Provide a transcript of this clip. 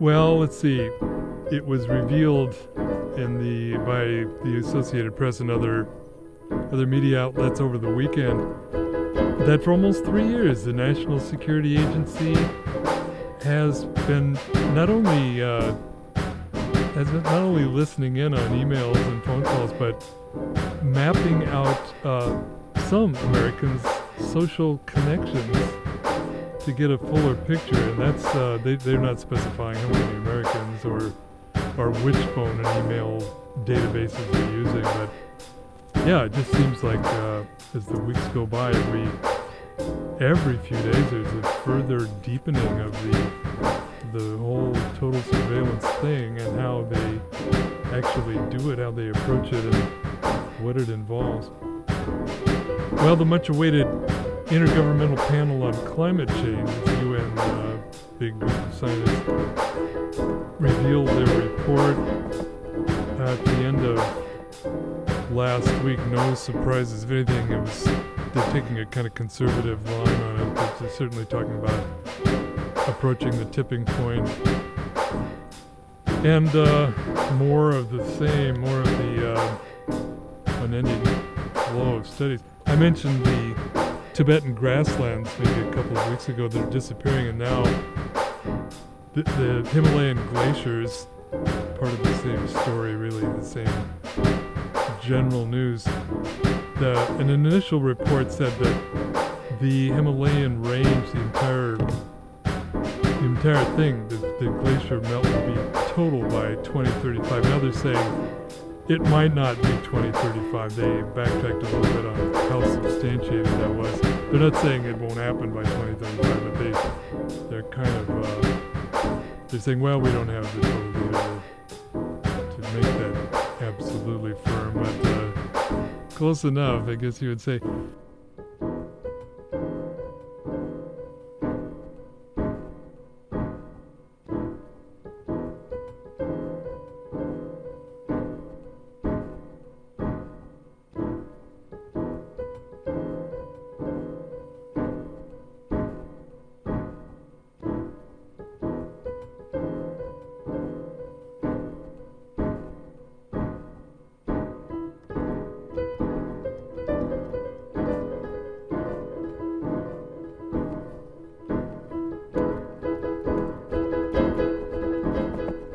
Well, let's see. It was revealed in the by the Associated Press and other other media outlets over the weekend that for almost three years the National Security Agency has been not only uh, has been not only listening in on emails and phone calls, but mapping out uh, some Americans' social connections to get a fuller picture. And that's uh, they, they're not specifying how many Americans or or which phone and email databases they're using, but yeah, it just seems like uh, as the weeks go by, every every few days there's a further deepening of the the whole total surveillance thing and how they actually do it, how they approach it, and what it involves. Well, the much awaited Intergovernmental Panel on Climate Change, UN uh, big scientists, revealed their report at the end of last week. No surprises. If anything, it was they're taking a kind of conservative line on it, but they're certainly talking about approaching the tipping point. And uh, more of the same, more of the uh, unending flow of studies. I mentioned the Tibetan grasslands maybe a couple of weeks ago that are disappearing, and now the, the Himalayan glaciers, part of the same story, really, the same general news. The, an initial report said that the Himalayan range, the entire the entire thing, the, the glacier melt will be total by 2035. Now they're saying it might not be 2035. They backtracked a little bit on how substantiated that was. They're not saying it won't happen by 2035, but they they're kind of uh, they're saying, well, we don't have the total data to, make that absolutely firm, but uh, close enough, I guess you would say.